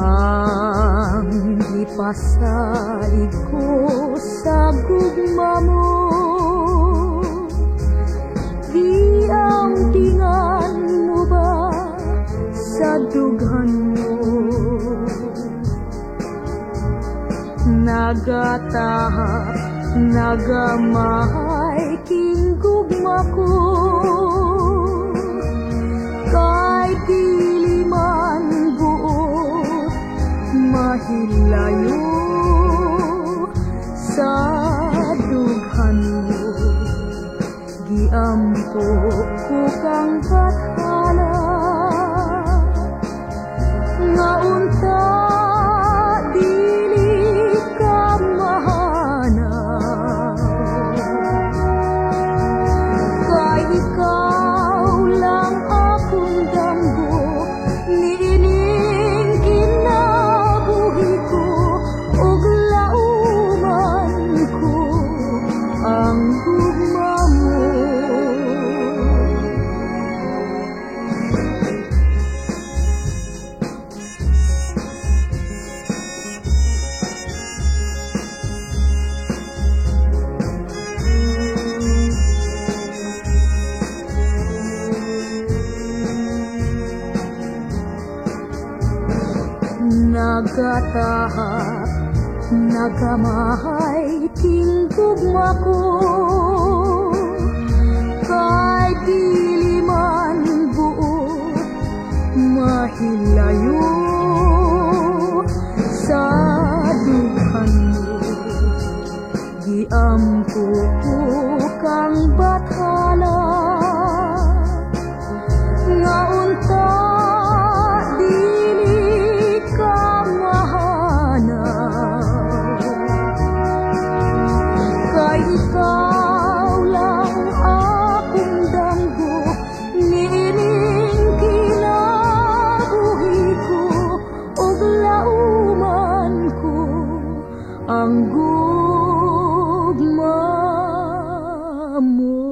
Ang ipasalig ko sa gugma mo Di ang tingan mo ba sa dughan mo Nagatahap, nagamahay king gugma ko. Mahilayo Sa dughan mo, giampo ko kang bathala Nagatahap, nagamahay, tinggugma ko. Kay diliman buot, mahilayo Sa dughan mo, giampo ko kang bathala ang gugma mo.